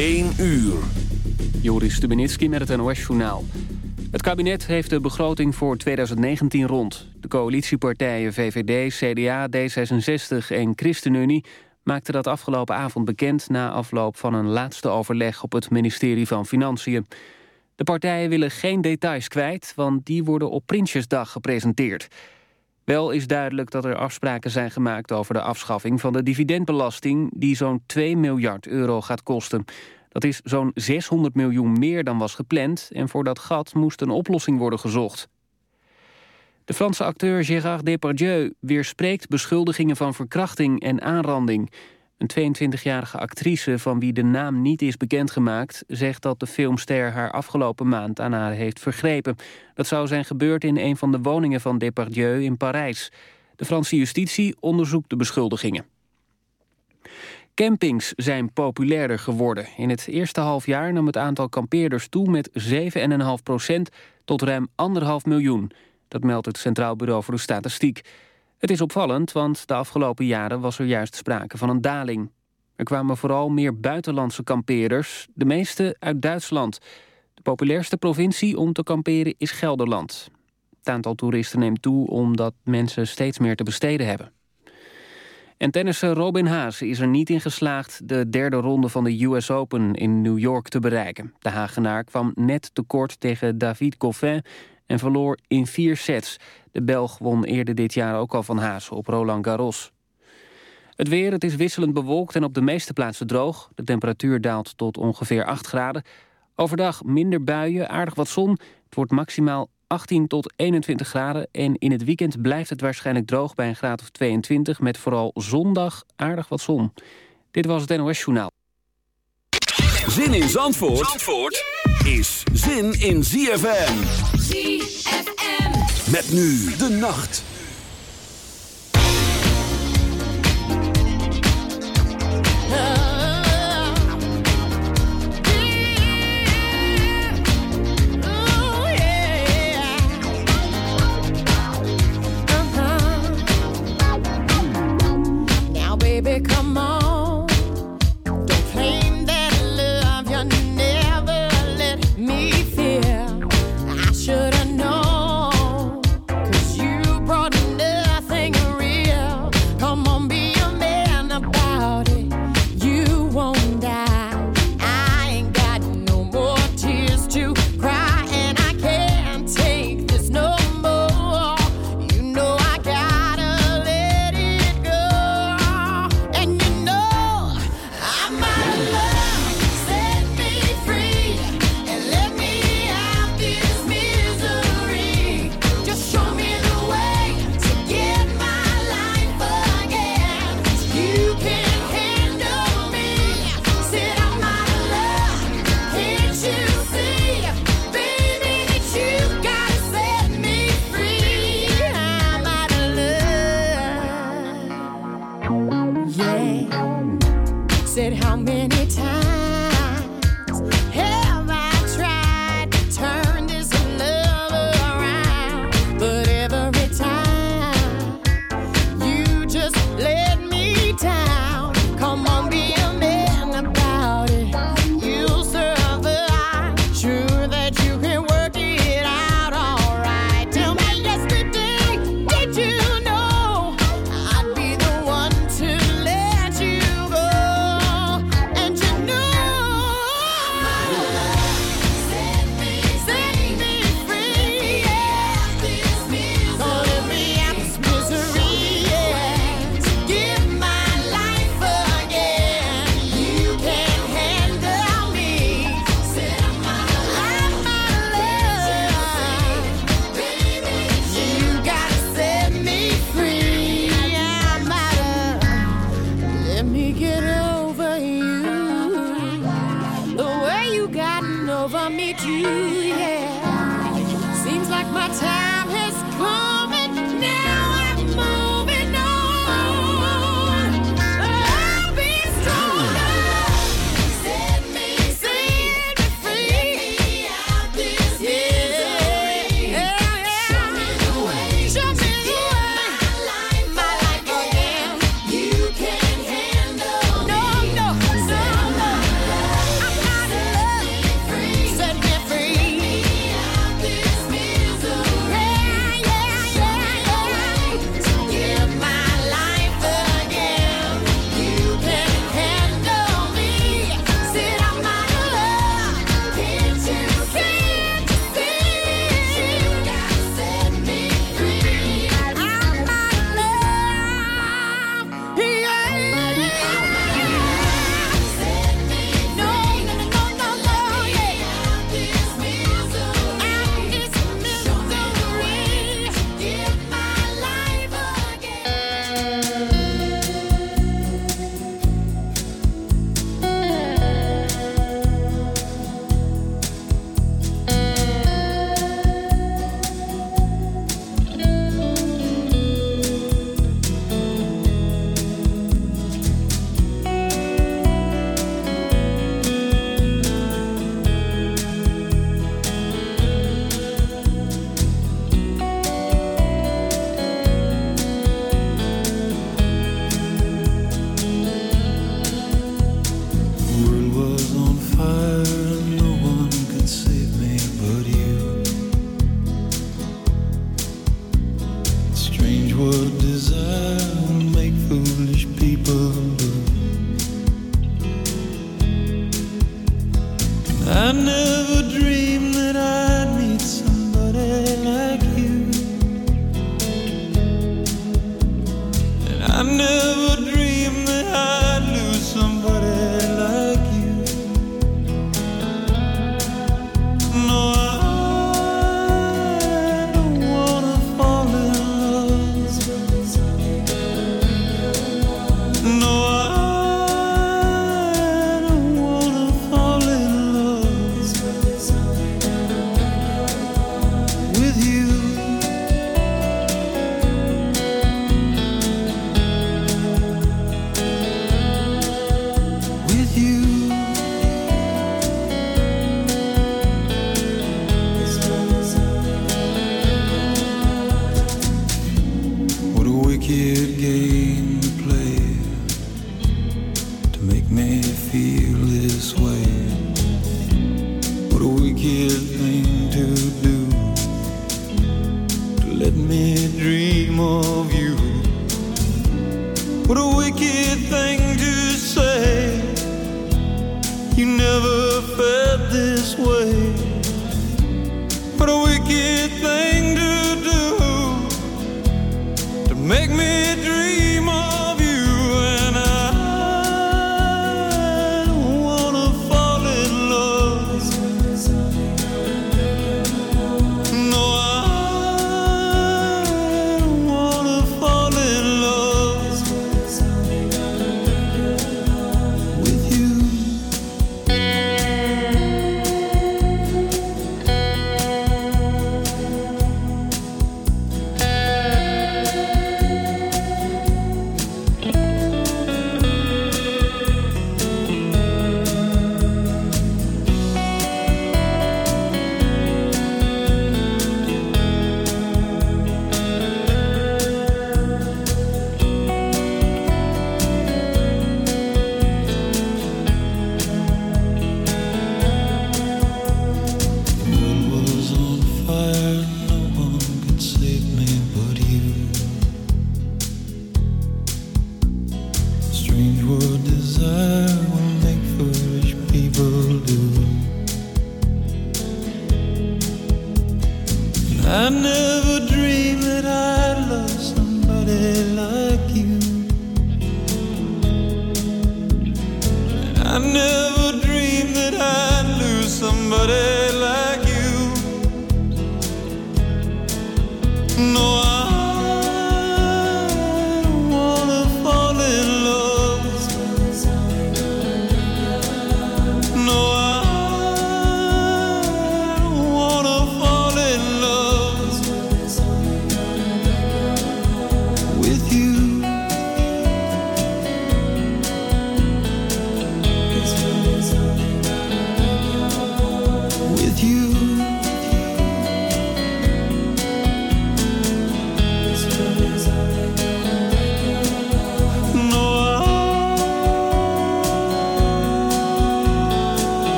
1 uur. Joris Stubenitski met het NOS-journaal. Het kabinet heeft de begroting voor 2019 rond. De coalitiepartijen VVD, CDA, D66 en ChristenUnie... maakten dat afgelopen avond bekend... na afloop van een laatste overleg op het ministerie van Financiën. De partijen willen geen details kwijt... want die worden op Prinsjesdag gepresenteerd... Wel is duidelijk dat er afspraken zijn gemaakt over de afschaffing van de dividendbelasting die zo'n 2 miljard euro gaat kosten. Dat is zo'n 600 miljoen meer dan was gepland en voor dat gat moest een oplossing worden gezocht. De Franse acteur Gérard Depardieu weerspreekt beschuldigingen van verkrachting en aanranding. Een 22-jarige actrice van wie de naam niet is bekendgemaakt... zegt dat de filmster haar afgelopen maand aan haar heeft vergrepen. Dat zou zijn gebeurd in een van de woningen van Depardieu in Parijs. De Franse justitie onderzoekt de beschuldigingen. Campings zijn populairder geworden. In het eerste halfjaar nam het aantal kampeerders toe met 7,5 procent... tot ruim 1,5 miljoen. Dat meldt het Centraal Bureau voor de Statistiek. Het is opvallend, want de afgelopen jaren was er juist sprake van een daling. Er kwamen vooral meer buitenlandse kampeerders, de meeste uit Duitsland. De populairste provincie om te kamperen is Gelderland. Het aantal toeristen neemt toe omdat mensen steeds meer te besteden hebben. En tennisser Robin Haase is er niet in geslaagd... de derde ronde van de US Open in New York te bereiken. De Hagenaar kwam net tekort tegen David Goffin en verloor in vier sets. De Belg won eerder dit jaar ook al van Haas op Roland Garros. Het weer, het is wisselend bewolkt en op de meeste plaatsen droog. De temperatuur daalt tot ongeveer 8 graden. Overdag minder buien, aardig wat zon. Het wordt maximaal 18 tot 21 graden. En in het weekend blijft het waarschijnlijk droog bij een graad of 22... met vooral zondag aardig wat zon. Dit was het NOS Journaal. Zin in Zandvoort, Zandvoort is zin in ZFM. ZFM. Met nu de nacht. Come on.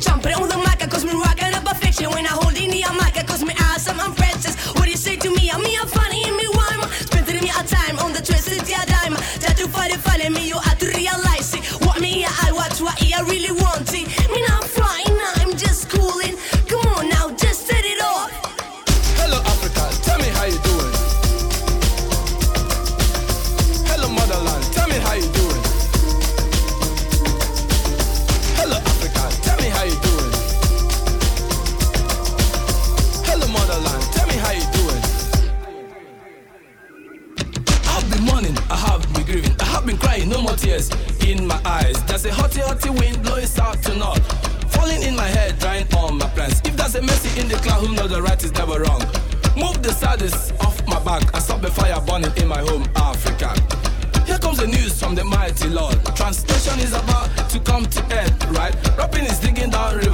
Jumping on the mic, cause me rocking up a fiction. When I hold in the mic, cause me awesome, I'm princess. What you say to me? I'm me, I'm funny, and me rhyme. Spending me a time on the twisted yeah dime. That to find it, follow me, you have to realize it. What me, I watch, what I really want There's a hotty, hotty wind blowing south to north, falling in my head, drying all my plans. If there's a mercy in the cloud, who knows the right is never wrong. Move the saddest off my back and stop the fire burning in my home, Africa. Here comes the news from the mighty Lord. Translation is about to come to end,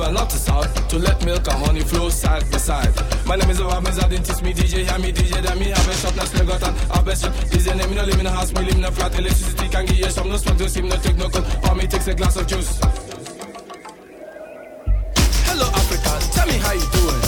river, not to south, to let milk and honey flow side by side. My name is Obamiz, I didn't teach me DJ, hear me DJ, then me have a shop, now slug out and have a shop. Your name, me no live in a house, me live in a flat, electricity can give you some, no smoke, no steam, no take no cold, or me takes a glass of juice. Hello Africa, tell me how you doing.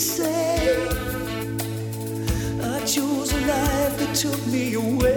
say. I chose a life that took me away.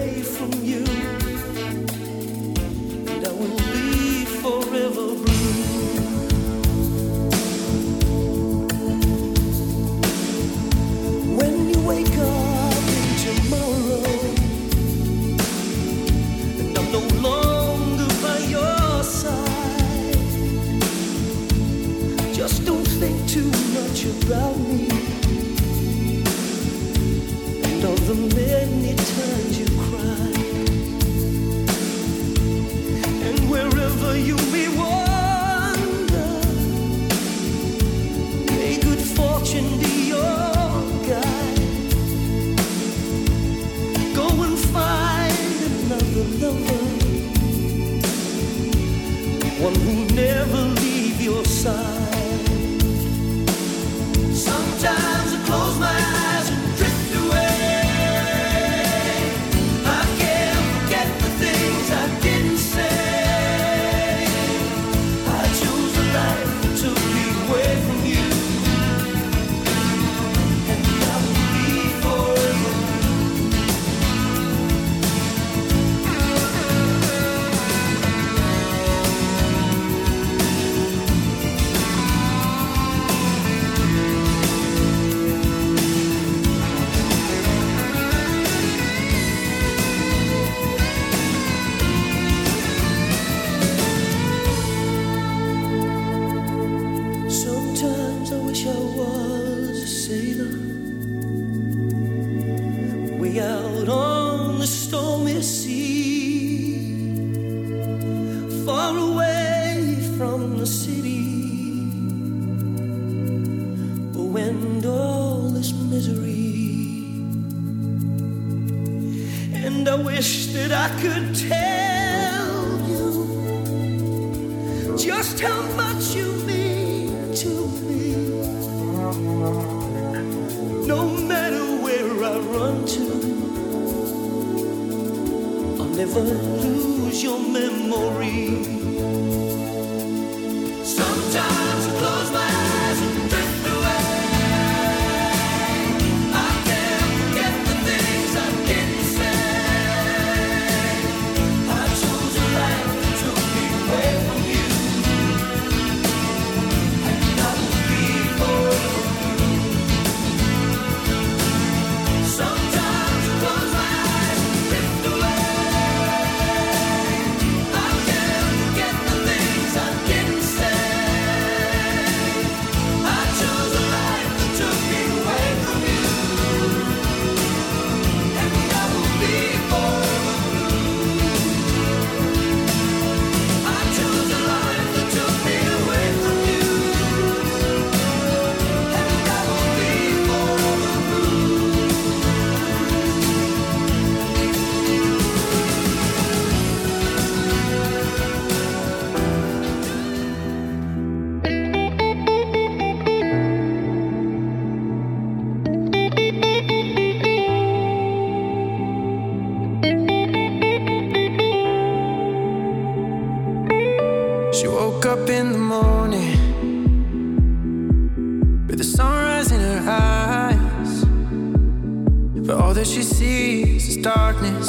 darkness.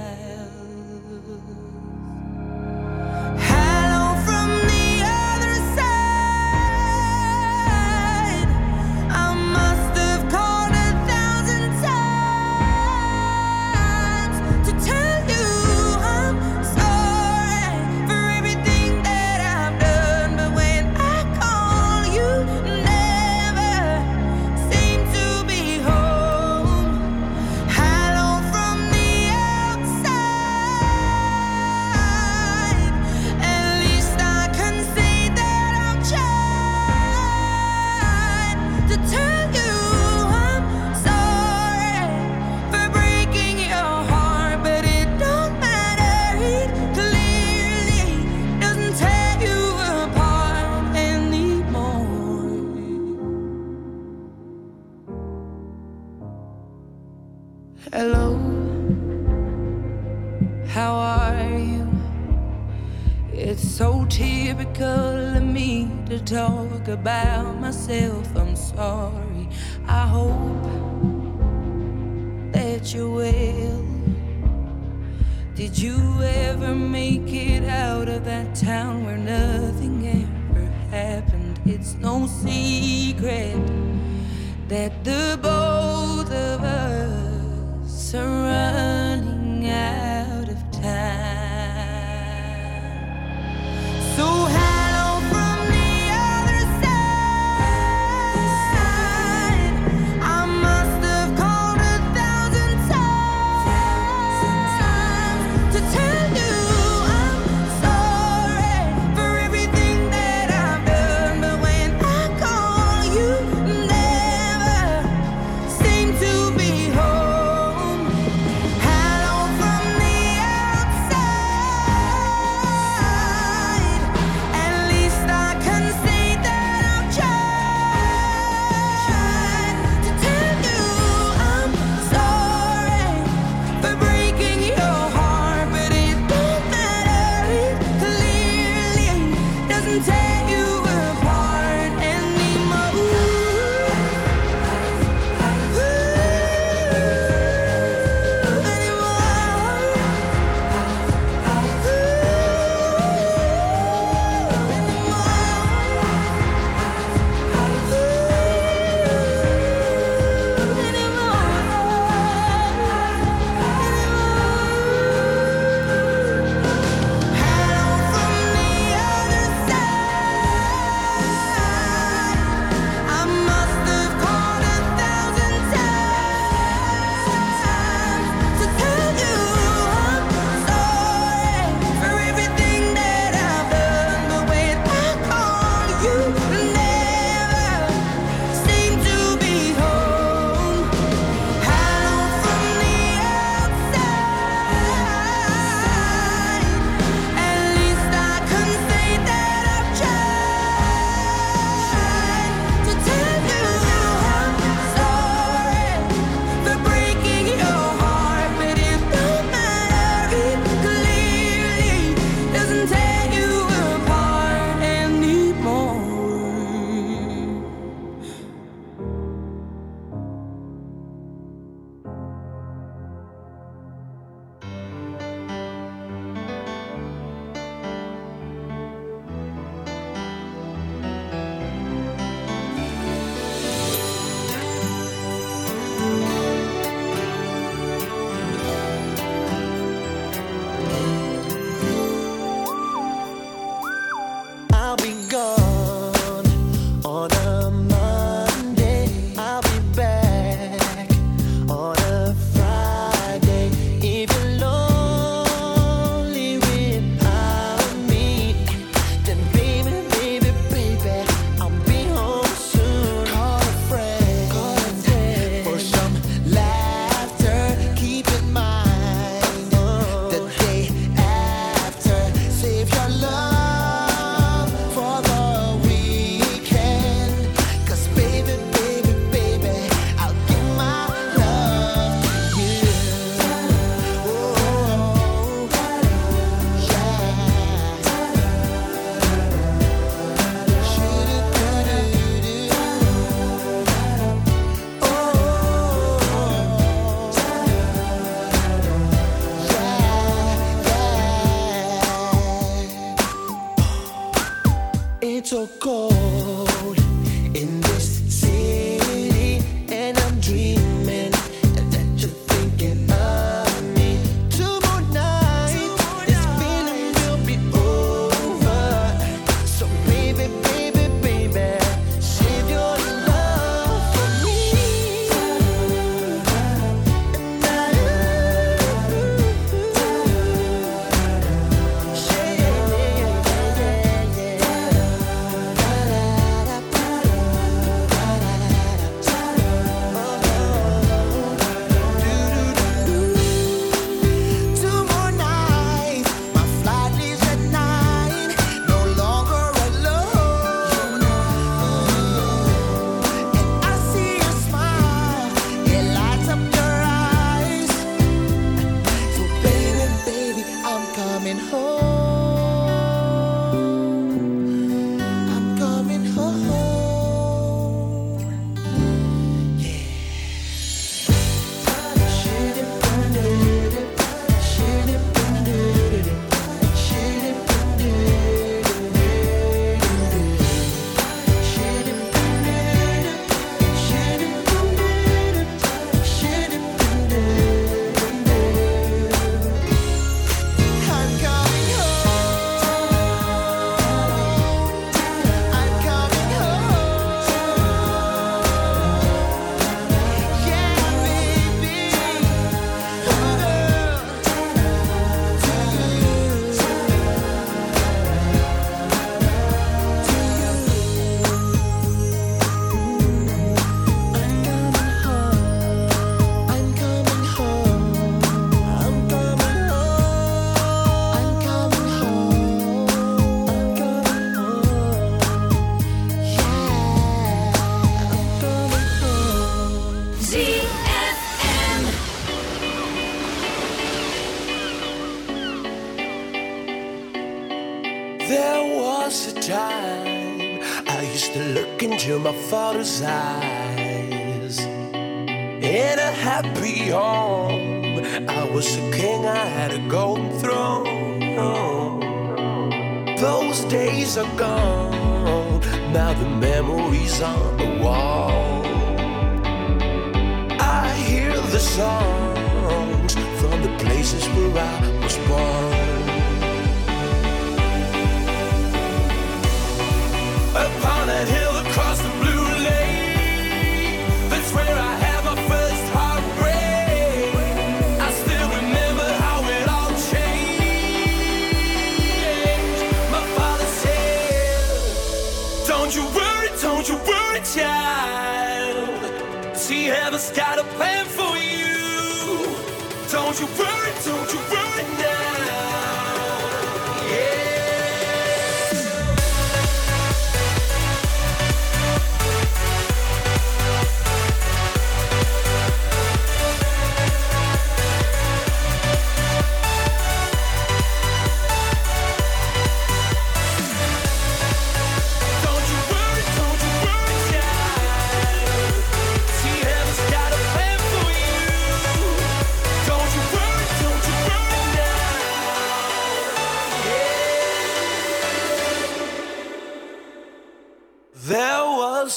myself I'm sorry. I hope that you will. Did you ever make it out of that town?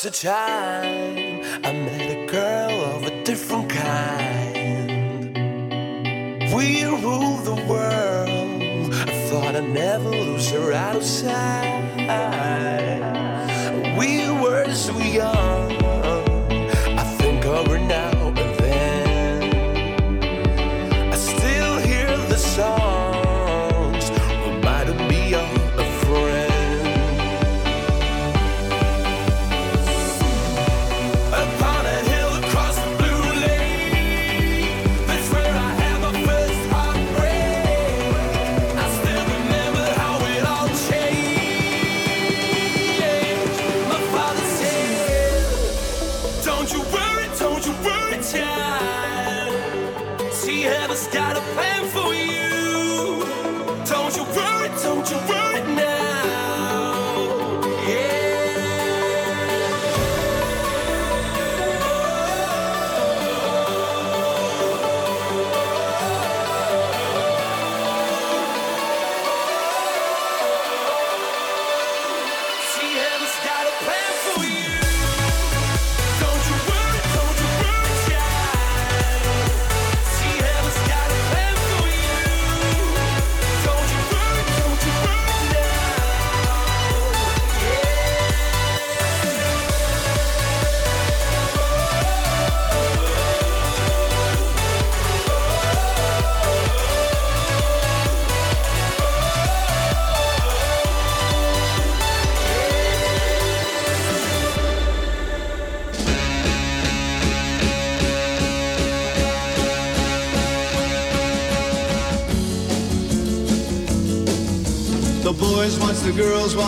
the time.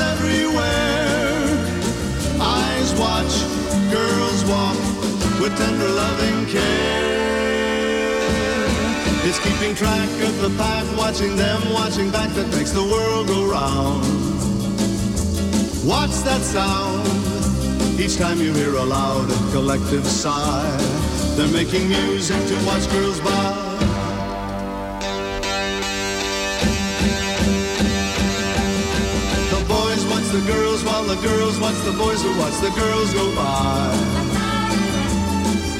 everywhere. Eyes watch, girls walk with tender loving care. It's keeping track of the pack, watching them, watching back that makes the world go round. Watch that sound. Each time you hear a loud and collective sigh, they're making music to watch girls by. The girls while the girls watch the boys who watch the girls go by.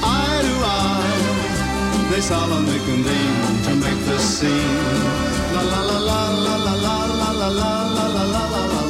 Eye to eye, they solemnly convene to make this scene. La la la la la la la la la la la la la la